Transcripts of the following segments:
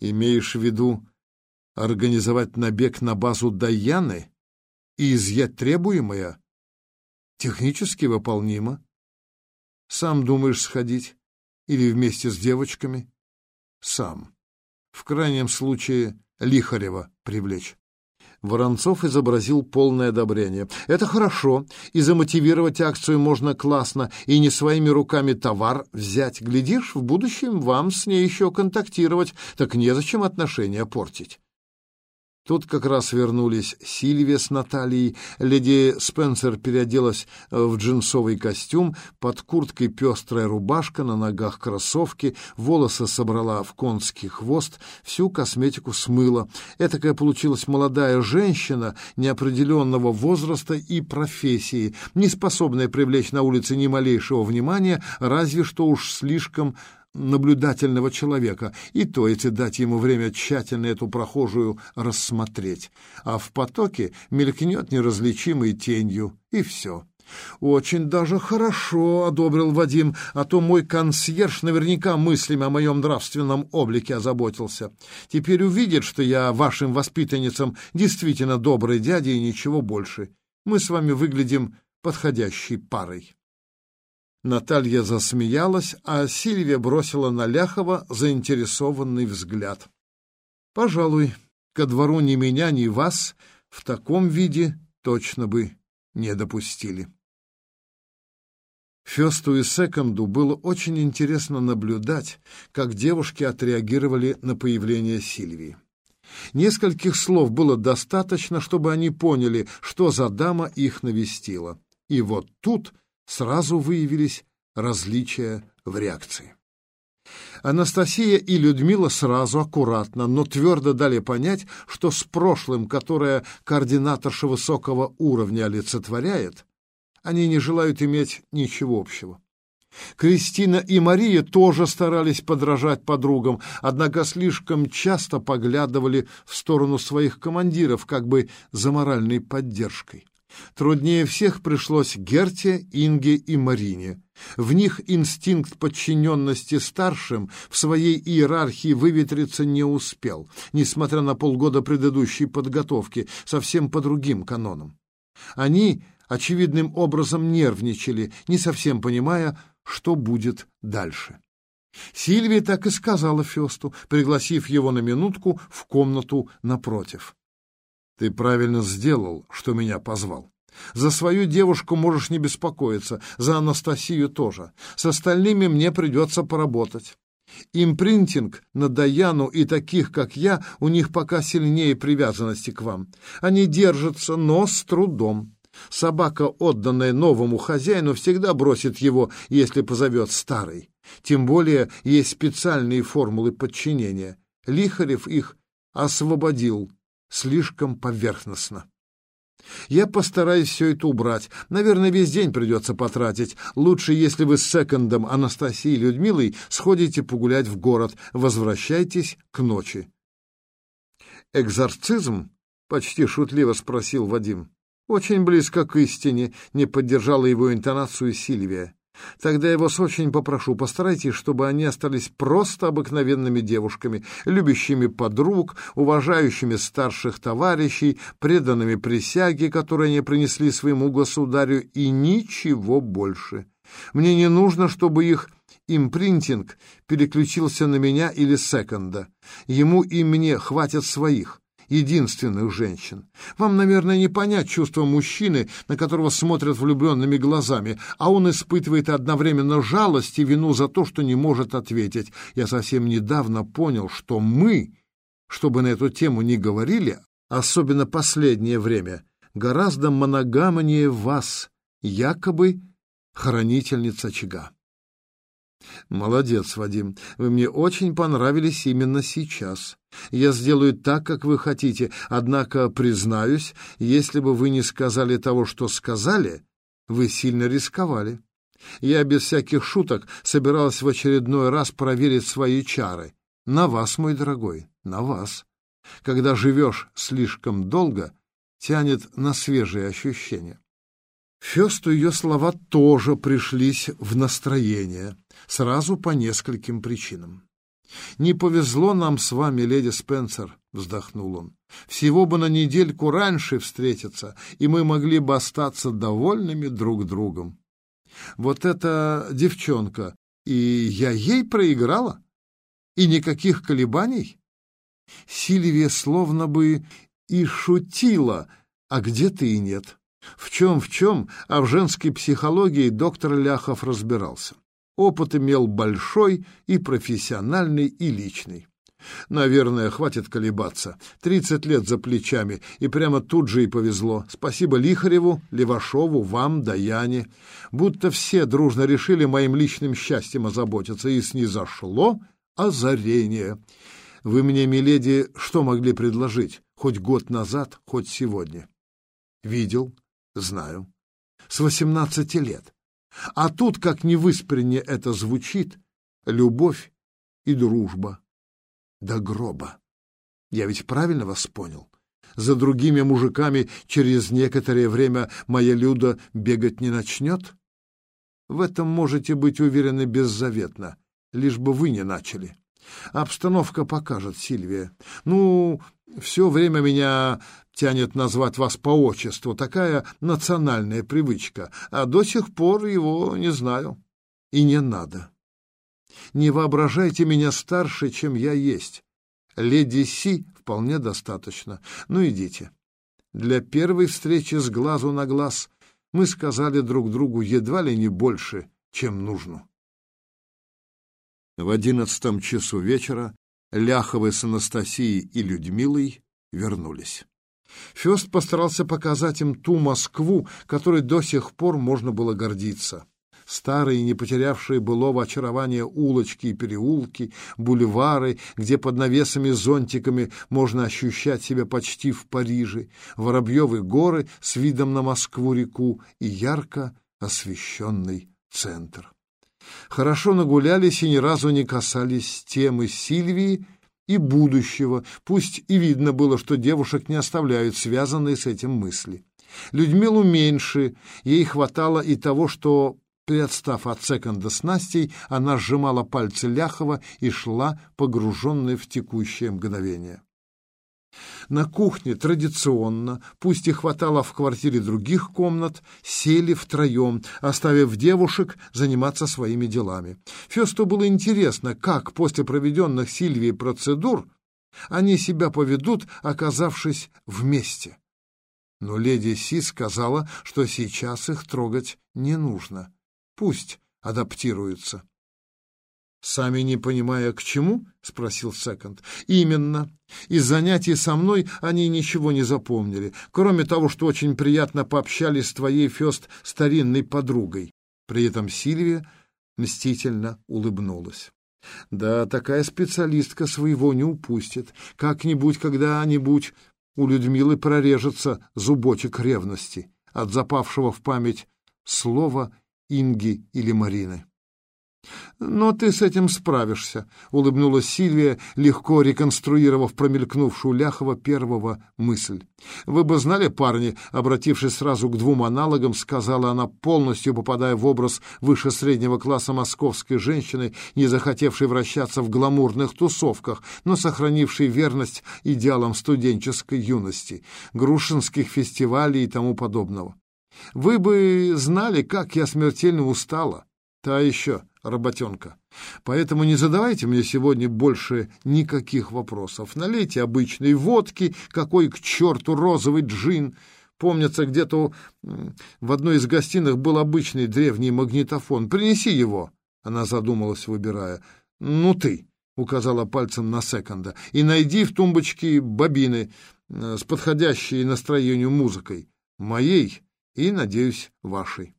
Имеешь в виду организовать набег на базу Даяны и изъять требуемое? Технически выполнимо. Сам думаешь сходить? Или вместе с девочками? Сам. В крайнем случае Лихарева привлечь. Воронцов изобразил полное одобрение. «Это хорошо, и замотивировать акцию можно классно, и не своими руками товар взять. Глядишь, в будущем вам с ней еще контактировать, так незачем отношения портить». Тут как раз вернулись Сильвия с Натальей. Леди Спенсер переоделась в джинсовый костюм, под курткой пестрая рубашка, на ногах кроссовки, волосы собрала в конский хвост, всю косметику смыла. Этакая получилась молодая женщина неопределенного возраста и профессии, не способная привлечь на улице ни малейшего внимания, разве что уж слишком наблюдательного человека, и то, если дать ему время тщательно эту прохожую рассмотреть. А в потоке мелькнет неразличимой тенью, и все. «Очень даже хорошо», — одобрил Вадим, «а то мой консьерж наверняка мыслями о моем нравственном облике озаботился. Теперь увидит, что я вашим воспитанницам действительно добрый дядя и ничего больше. Мы с вами выглядим подходящей парой». Наталья засмеялась, а Сильвия бросила на Ляхова заинтересованный взгляд. «Пожалуй, ко двору ни меня, ни вас в таком виде точно бы не допустили». Фесту и Секонду было очень интересно наблюдать, как девушки отреагировали на появление Сильвии. Нескольких слов было достаточно, чтобы они поняли, что за дама их навестила. И вот тут сразу выявились различия в реакции. Анастасия и Людмила сразу, аккуратно, но твердо дали понять, что с прошлым, которое координаторша высокого уровня олицетворяет, они не желают иметь ничего общего. Кристина и Мария тоже старались подражать подругам, однако слишком часто поглядывали в сторону своих командиров, как бы за моральной поддержкой. Труднее всех пришлось Герте, Инге и Марине. В них инстинкт подчиненности старшим в своей иерархии выветриться не успел, несмотря на полгода предыдущей подготовки, совсем по другим канонам. Они очевидным образом нервничали, не совсем понимая, что будет дальше. Сильвия так и сказала Фесту, пригласив его на минутку в комнату напротив. Ты правильно сделал, что меня позвал. За свою девушку можешь не беспокоиться, за Анастасию тоже. С остальными мне придется поработать. Импринтинг на Даяну и таких, как я, у них пока сильнее привязанности к вам. Они держатся, но с трудом. Собака, отданная новому хозяину, всегда бросит его, если позовет старый. Тем более есть специальные формулы подчинения. Лихарев их освободил слишком поверхностно. Я постараюсь все это убрать. Наверное, весь день придется потратить. Лучше, если вы с секондом Анастасией Людмилой сходите погулять в город. Возвращайтесь к ночи. «Экзорцизм?» — почти шутливо спросил Вадим. «Очень близко к истине», — не поддержала его интонацию Сильвия. Тогда я вас очень попрошу, постарайтесь, чтобы они остались просто обыкновенными девушками, любящими подруг, уважающими старших товарищей, преданными присяге, которые они принесли своему государю, и ничего больше. Мне не нужно, чтобы их импринтинг переключился на меня или секонда. Ему и мне хватит своих единственных женщин. Вам, наверное, не понять чувство мужчины, на которого смотрят влюбленными глазами, а он испытывает одновременно жалость и вину за то, что не может ответить. Я совсем недавно понял, что мы, чтобы на эту тему не говорили, особенно последнее время, гораздо моногамнее вас, якобы хранительница очага. Молодец, Вадим. Вы мне очень понравились именно сейчас. Я сделаю так, как вы хотите, однако, признаюсь, если бы вы не сказали того, что сказали, вы сильно рисковали. Я без всяких шуток собиралась в очередной раз проверить свои чары. На вас, мой дорогой, на вас. Когда живешь слишком долго, тянет на свежие ощущения. Фесту ее слова тоже пришлись в настроение, сразу по нескольким причинам. «Не повезло нам с вами, леди Спенсер», — вздохнул он. «Всего бы на недельку раньше встретиться, и мы могли бы остаться довольными друг другом. Вот эта девчонка, и я ей проиграла? И никаких колебаний?» Сильвия словно бы и шутила, а где-то и нет. В чем, в чем, а в женской психологии доктор Ляхов разбирался. Опыт имел большой и профессиональный, и личный. Наверное, хватит колебаться. Тридцать лет за плечами, и прямо тут же и повезло. Спасибо Лихареву, Левашову, вам, Даяне. Будто все дружно решили моим личным счастьем озаботиться, и снизошло озарение. Вы мне, миледи, что могли предложить? Хоть год назад, хоть сегодня. Видел, знаю. С восемнадцати лет. А тут, как ни выспренне это звучит, любовь и дружба до гроба. Я ведь правильно вас понял? За другими мужиками через некоторое время моя Люда бегать не начнет? В этом можете быть уверены беззаветно, лишь бы вы не начали. Обстановка покажет, Сильвия. Ну, все время меня тянет назвать вас по отчеству, такая национальная привычка, а до сих пор его не знаю. И не надо. Не воображайте меня старше, чем я есть. Леди Си вполне достаточно. Ну, идите. Для первой встречи с глазу на глаз мы сказали друг другу едва ли не больше, чем нужно. В одиннадцатом часу вечера Ляховы с Анастасией и Людмилой вернулись. Фест постарался показать им ту Москву, которой до сих пор можно было гордиться. Старые, не потерявшие былого очарования улочки и переулки, бульвары, где под навесами зонтиками можно ощущать себя почти в Париже, Воробьевы горы с видом на Москву-реку и ярко освещенный центр хорошо нагулялись и ни разу не касались темы Сильвии и будущего, пусть и видно было, что девушек не оставляют связанные с этим мысли. Людмилу меньше, ей хватало и того, что, приотстав от секонда с Настей, она сжимала пальцы Ляхова и шла, погруженная в текущее мгновение. На кухне традиционно, пусть и хватало в квартире других комнат, сели втроем, оставив девушек заниматься своими делами. Фесту было интересно, как после проведенных Сильвией процедур они себя поведут, оказавшись вместе. Но леди Си сказала, что сейчас их трогать не нужно. Пусть адаптируются. «Сами не понимая, к чему?» — спросил Секонд. «Именно. Из занятий со мной они ничего не запомнили, кроме того, что очень приятно пообщались с твоей, Фест, старинной подругой». При этом Сильвия мстительно улыбнулась. «Да, такая специалистка своего не упустит. Как-нибудь, когда-нибудь у Людмилы прорежется зубочек ревности от запавшего в память слова Инги или Марины». «Но ты с этим справишься», — улыбнулась Сильвия, легко реконструировав промелькнувшую Ляхова первого мысль. «Вы бы знали, парни, обратившись сразу к двум аналогам, сказала она, полностью попадая в образ выше среднего класса московской женщины, не захотевшей вращаться в гламурных тусовках, но сохранившей верность идеалам студенческой юности, грушинских фестивалей и тому подобного. Вы бы знали, как я смертельно устала. Та еще работенка. Поэтому не задавайте мне сегодня больше никаких вопросов. Налейте обычной водки, какой к черту розовый джин. Помнится, где-то в одной из гостиных был обычный древний магнитофон. Принеси его. Она задумалась, выбирая. Ну ты, указала пальцем на секонда, и найди в тумбочке бобины э, с подходящей настроению музыкой. Моей и, надеюсь, вашей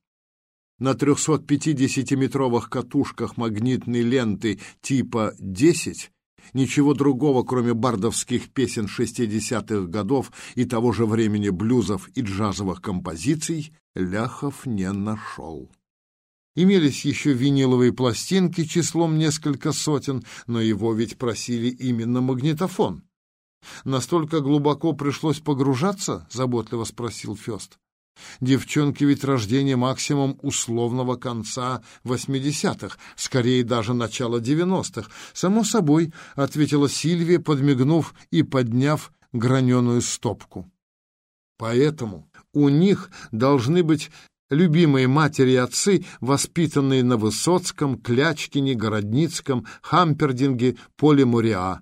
на 350-метровых катушках магнитной ленты типа 10 ничего другого, кроме бардовских песен 60-х годов и того же времени блюзов и джазовых композиций, Ляхов не нашел. Имелись еще виниловые пластинки числом несколько сотен, но его ведь просили именно магнитофон. «Настолько глубоко пришлось погружаться?» — заботливо спросил Фест. Девчонки ведь рождение максимум условного конца восьмидесятых, скорее даже начала девяностых. Само собой, — ответила Сильвия, подмигнув и подняв граненую стопку. Поэтому у них должны быть любимые матери и отцы, воспитанные на Высоцком, Клячкине, Городницком, Хампердинге, Поле Муриа.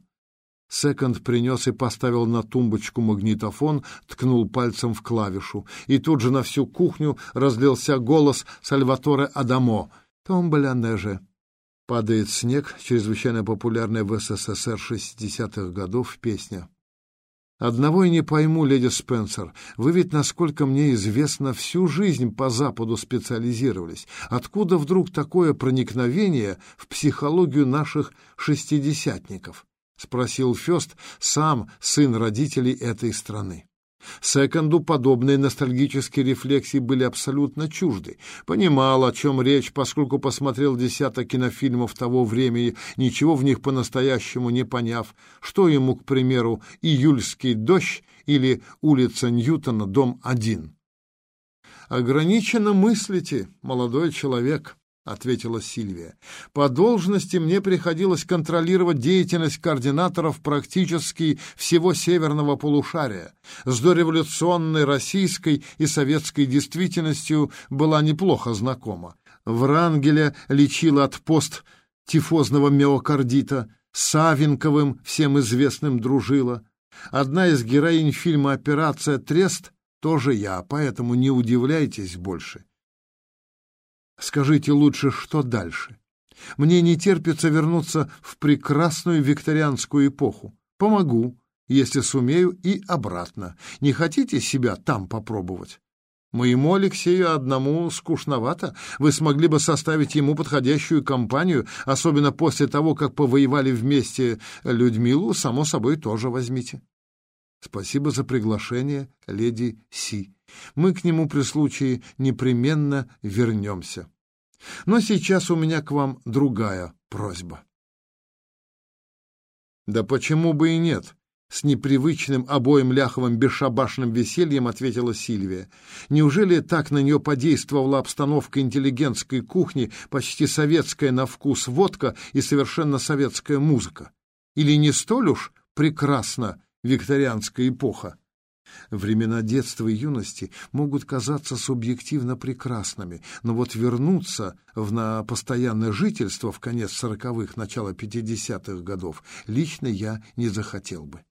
Секонд принес и поставил на тумбочку магнитофон, ткнул пальцем в клавишу. И тут же на всю кухню разлился голос Сальваторе Адамо. «Томболя неже». Падает снег, чрезвычайно популярная в СССР 60-х годов песня. Одного и не пойму, леди Спенсер, вы ведь, насколько мне известно, всю жизнь по Западу специализировались. Откуда вдруг такое проникновение в психологию наших шестидесятников? — спросил Фест, сам сын родителей этой страны. Секонду подобные ностальгические рефлексии были абсолютно чужды. Понимал, о чем речь, поскольку посмотрел десяток кинофильмов того времени, ничего в них по-настоящему не поняв, что ему, к примеру, «Июльский дождь» или «Улица Ньютона, дом 1». «Ограниченно мыслите, молодой человек», — ответила Сильвия. «По должности мне приходилось контролировать деятельность координаторов практически всего северного полушария. С дореволюционной российской и советской действительностью была неплохо знакома. Врангеля лечила от пост тифозного миокардита, Савенковым, всем известным, дружила. Одна из героинь фильма «Операция Трест» тоже я, поэтому не удивляйтесь больше. Скажите лучше, что дальше? Мне не терпится вернуться в прекрасную викторианскую эпоху. Помогу, если сумею, и обратно. Не хотите себя там попробовать? Моему Алексею одному скучновато. Вы смогли бы составить ему подходящую компанию, особенно после того, как повоевали вместе Людмилу, само собой, тоже возьмите. Спасибо за приглашение, леди Си. Мы к нему при случае непременно вернемся. Но сейчас у меня к вам другая просьба. Да почему бы и нет? С непривычным обоим ляховым бесшабашным весельем ответила Сильвия. Неужели так на нее подействовала обстановка интеллигентской кухни, почти советская на вкус водка и совершенно советская музыка? Или не столь уж прекрасна викторианская эпоха? Времена детства и юности могут казаться субъективно прекрасными, но вот вернуться в на постоянное жительство в конец сороковых, начало пятидесятых годов лично я не захотел бы.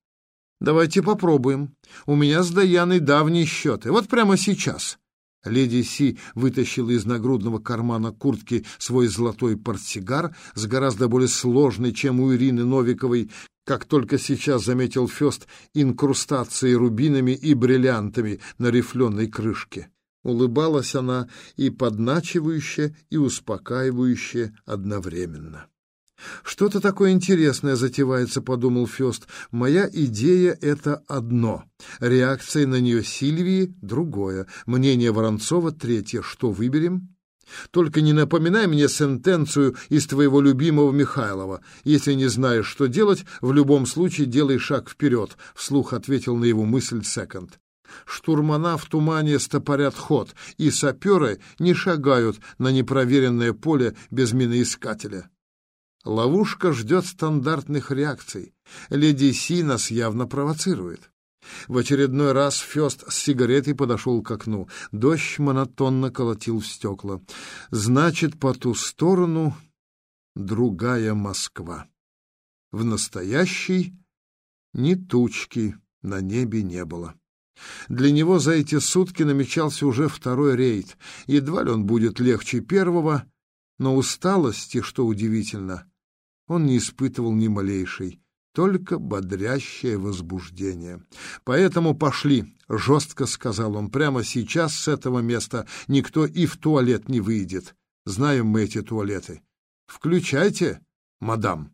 Давайте попробуем. У меня с Даяной давние счеты. Вот прямо сейчас. Леди Си вытащила из нагрудного кармана куртки свой золотой портсигар с гораздо более сложной, чем у Ирины Новиковой, как только сейчас заметил Фест, инкрустацией рубинами и бриллиантами на рифленой крышке. Улыбалась она и подначивающе, и успокаивающе одновременно. «Что-то такое интересное затевается», — подумал Фест. «Моя идея — это одно. Реакция на нее Сильвии — другое. Мнение Воронцова — третье. Что выберем?» «Только не напоминай мне сентенцию из твоего любимого Михайлова. Если не знаешь, что делать, в любом случае делай шаг вперед», — вслух ответил на его мысль Секонд. Штурмана в тумане стопорят ход, и саперы не шагают на непроверенное поле без миноискателя. Ловушка ждет стандартных реакций. Леди Си нас явно провоцирует. В очередной раз Фест с сигаретой подошел к окну. Дождь монотонно колотил в стекла. Значит, по ту сторону другая Москва. В настоящей ни тучки на небе не было. Для него за эти сутки намечался уже второй рейд. Едва ли он будет легче первого, но усталости, что удивительно, он не испытывал ни малейшей, только бодрящее возбуждение. «Поэтому пошли», — жестко сказал он, — «прямо сейчас с этого места никто и в туалет не выйдет. Знаем мы эти туалеты. Включайте, мадам».